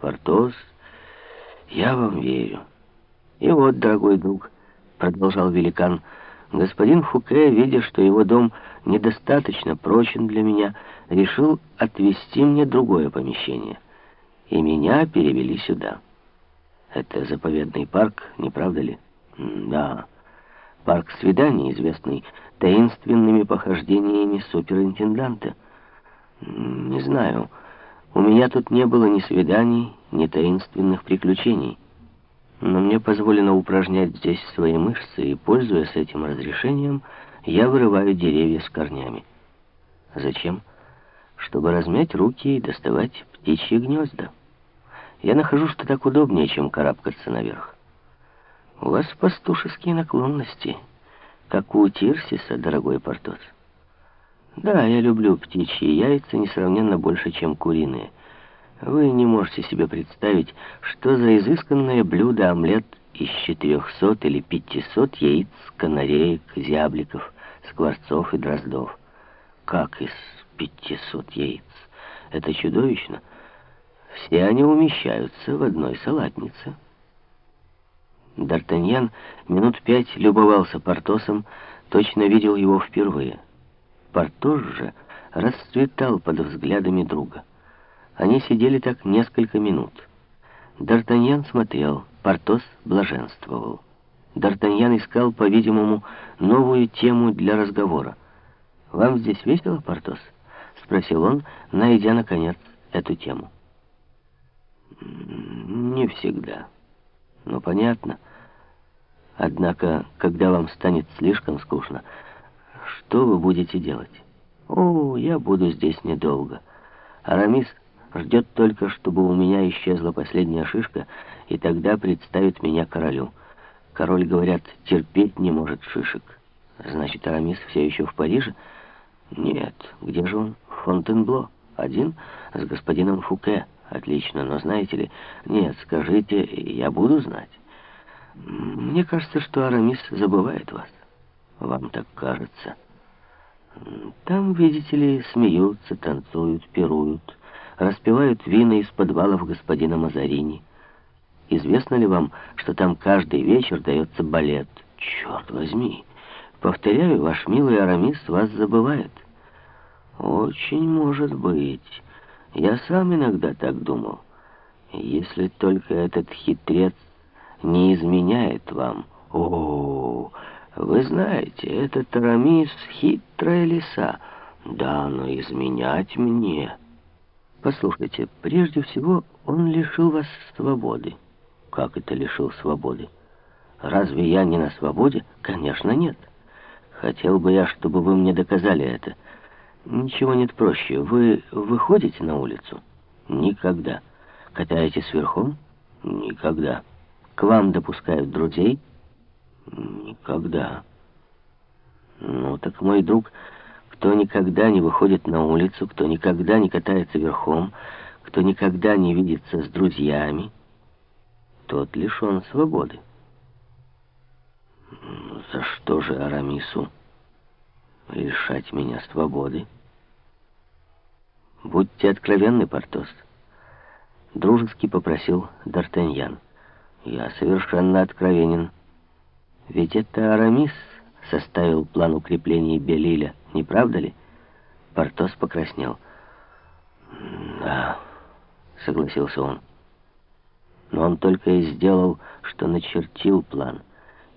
Портос, я вам верю. И вот, дорогой друг, продолжал великан, господин Фуке, видя, что его дом недостаточно прочен для меня, решил отвести мне другое помещение. И меня перевели сюда. Это заповедный парк, не правда ли? Да. Парк свиданий, известный таинственными похождениями суперинтенданта. Не знаю. У меня тут не было ни свиданий, ни таинственных приключений. Но мне позволено упражнять здесь свои мышцы, и, пользуясь этим разрешением, я вырываю деревья с корнями. Зачем? Чтобы размять руки и доставать птичьи гнезда. Я нахожу, что так удобнее, чем карабкаться наверх. У вас пастушеские наклонности, как у Тирсиса, дорогой Портос. Да, я люблю птичьи яйца несравненно больше, чем куриные. Вы не можете себе представить, что за изысканное блюдо омлет из 400 или 500 яиц, канареек, зябликов, скворцов и дроздов. Как из 500 яиц? Это чудовищно. Все они умещаются в одной салатнице. Д'Артаньян минут пять любовался Портосом, точно видел его впервые. Портос же расцветал под взглядами друга. Они сидели так несколько минут. Д'Артаньян смотрел, Портос блаженствовал. Д'Артаньян искал, по-видимому, новую тему для разговора. «Вам здесь весело, Портос?» — спросил он, найдя, наконец, эту тему. «Не всегда. Ну, понятно. Однако, когда вам станет слишком скучно, что вы будете делать? О, я буду здесь недолго. Арамис ждет только, чтобы у меня исчезла последняя шишка, и тогда представит меня королю. Король, говорят, терпеть не может шишек. Значит, Арамис все еще в Париже? Нет. Где же он? В Фонтенбло. Один? С господином Фуке. Отлично, но знаете ли... Нет, скажите, я буду знать. Мне кажется, что Арамис забывает вас. Вам так кажется. Там, видите ли, смеются, танцуют, пируют, распивают вина из подвалов господина Мазарини. Известно ли вам, что там каждый вечер дается балет? Черт возьми! Повторяю, ваш милый Арамис вас забывает. Очень может быть. Я сам иногда так думал. Если только этот хитрец не изменяет вам. О, вы знаете, этот Арамис хитрая лиса. Да, но изменять мне... Послушайте, прежде всего, он лишил вас свободы. Как это лишил свободы? Разве я не на свободе? Конечно, нет. Хотел бы я, чтобы вы мне доказали это. Ничего нет проще. Вы выходите на улицу? Никогда. Катаетесь верхом? Никогда. К вам допускают друзей? Никогда. Ну, так мой друг, кто никогда не выходит на улицу, кто никогда не катается верхом, кто никогда не видится с друзьями, тот лишен свободы. За что же Арамису лишать меня свободы? Будьте откровенны, Портос. Дружески попросил Д'Артаньян. Я совершенно откровенен. Ведь это Арамис составил план укрепления Белиля, не правда ли? Портос покраснел. Да, согласился он. Но он только и сделал, что начертил план.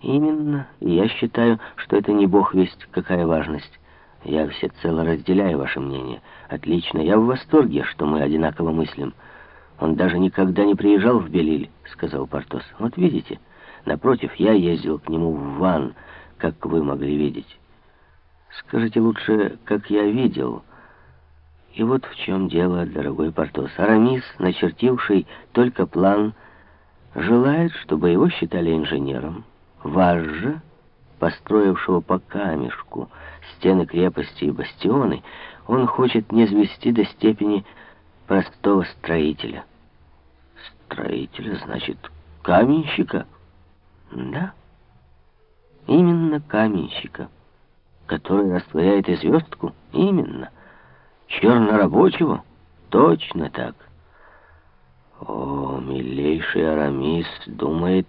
Именно, и я считаю, что это не бог весть какая важность. Я всецело разделяю ваше мнение. Отлично, я в восторге, что мы одинаково мыслим. «Он даже никогда не приезжал в Белиль», — сказал Портос. «Вот видите, напротив, я ездил к нему в Ван, как вы могли видеть. Скажите лучше, как я видел». И вот в чем дело, дорогой Портос. Арамис, начертивший только план, желает, чтобы его считали инженером. Вас же, построившего по камешку стены крепости и бастионы, он хочет не звести до степени простого строителя. Строителя, значит, каменщика? Да, именно каменщика, который растворяет и звездку? Именно. Чернорабочего? Точно так. О, милейший Арамис думает